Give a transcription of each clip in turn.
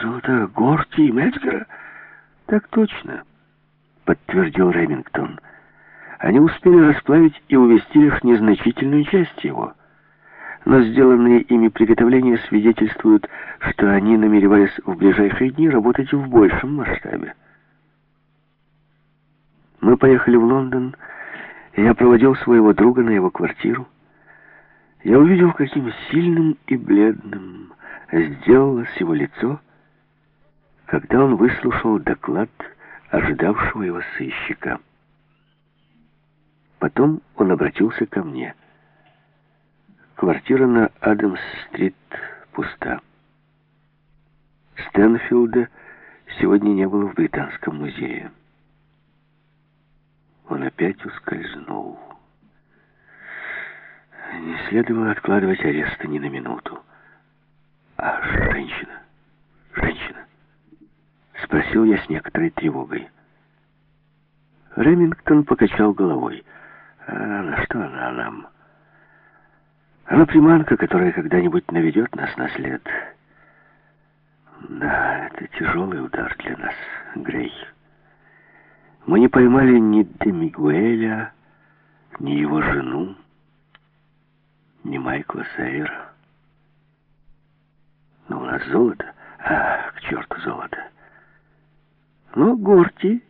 золото Горти и Мецгера? Так точно, подтвердил Ремингтон. Они успели расплавить и увезти лишь незначительную часть его. Но сделанные ими приготовления свидетельствуют, что они намеревались в ближайшие дни работать в большем масштабе. Мы поехали в Лондон, и я проводил своего друга на его квартиру. Я увидел, каким сильным и бледным сделалось его лицо, когда он выслушал доклад ожидавшего его сыщика. Потом он обратился ко мне. Квартира на Адамс-стрит пуста. Стэнфилда сегодня не было в Британском музее. Он опять ускользнул. Не следовало откладывать ареста ни на минуту. Спросил я с некоторой тревогой. Ремингтон покачал головой. А на что она нам? Она приманка, которая когда-нибудь наведет нас на след. Да, это тяжелый удар для нас, Грей. Мы не поймали ни Демигуэля, ни его жену, ни Майкла Сейра. Но у нас золото. А, к черту золото. Но Горти,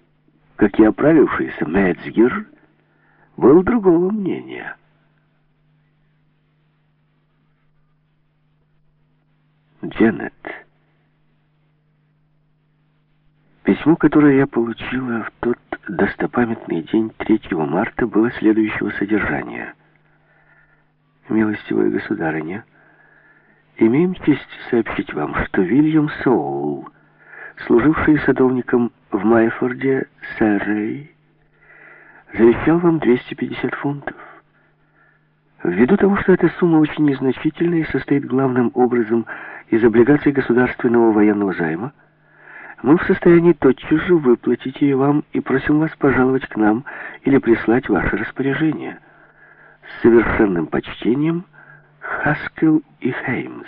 как и оправившийся Мецгер, был другого мнения. Дженнет. Письмо, которое я получила в тот достопамятный день 3 марта, было следующего содержания. «Милостивая государыня, имеем честь сообщить вам, что Вильям Соул, служивший садовником в Майфорде, Сэррей, завещал вам 250 фунтов. Ввиду того, что эта сумма очень незначительная и состоит главным образом из облигаций государственного военного займа, мы в состоянии тотчас же выплатить ее вам и просим вас пожаловать к нам или прислать ваше распоряжение. С совершенным почтением, Хаскел и Хеймс.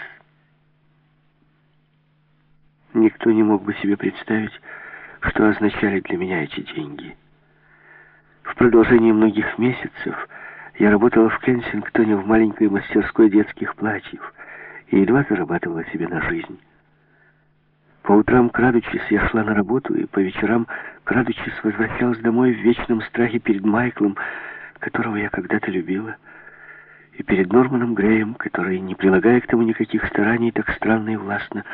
Никто не мог бы себе представить, что означали для меня эти деньги. В продолжении многих месяцев я работала в Кенсингтоне в маленькой мастерской детских платьев и едва зарабатывала себе на жизнь. По утрам, крадучись, я шла на работу, и по вечерам, крадучись, возвращалась домой в вечном страхе перед Майклом, которого я когда-то любила, и перед Норманом Греем, который, не прилагая к тому никаких стараний, так странно и властно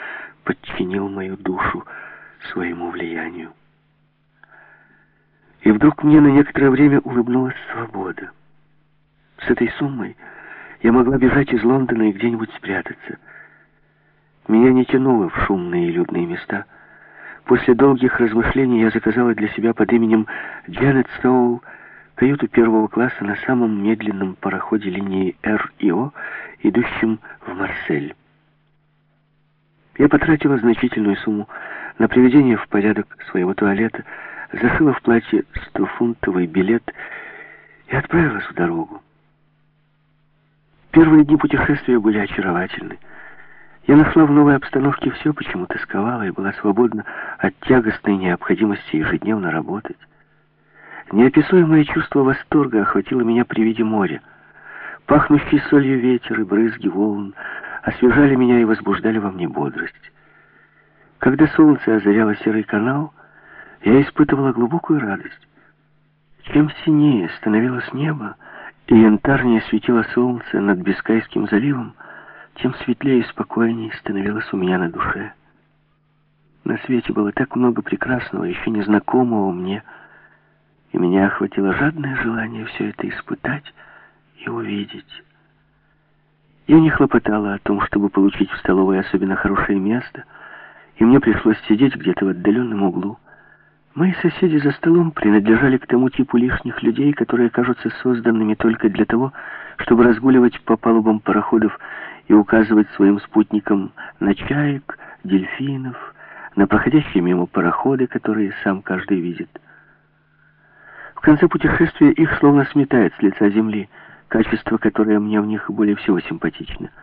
подчинил мою душу своему влиянию. И вдруг мне на некоторое время улыбнулась свобода. С этой суммой я могла бежать из Лондона и где-нибудь спрятаться — меня не тянуло в шумные и людные места. После долгих размышлений я заказала для себя под именем Джанет Соул каюту первого класса на самом медленном пароходе линии Р и О, идущем в Марсель. Я потратила значительную сумму на приведение в порядок своего туалета, зашила в платье стофунтовый билет и отправилась в дорогу. Первые дни путешествия были очаровательны. Я нашла в новой обстановке все, почему тосковала, и была свободна от тягостной необходимости ежедневно работать. Неописуемое чувство восторга охватило меня при виде моря. Пахнущий солью ветер и брызги волн освежали меня и возбуждали во мне бодрость. Когда солнце озаряло серый канал, я испытывала глубокую радость. Чем синее становилось небо, и янтарнее светило солнце над Бискайским заливом, тем светлее и спокойнее становилось у меня на душе. На свете было так много прекрасного, еще незнакомого мне, и меня охватило жадное желание все это испытать и увидеть. Я не хлопотала о том, чтобы получить в столовой особенно хорошее место, и мне пришлось сидеть где-то в отдаленном углу. Мои соседи за столом принадлежали к тому типу лишних людей, которые кажутся созданными только для того, чтобы разгуливать по палубам пароходов и указывать своим спутникам на чаек, дельфинов, на проходящие мимо пароходы, которые сам каждый видит. В конце путешествия их словно сметает с лица земли, качество, которое мне в них более всего симпатично —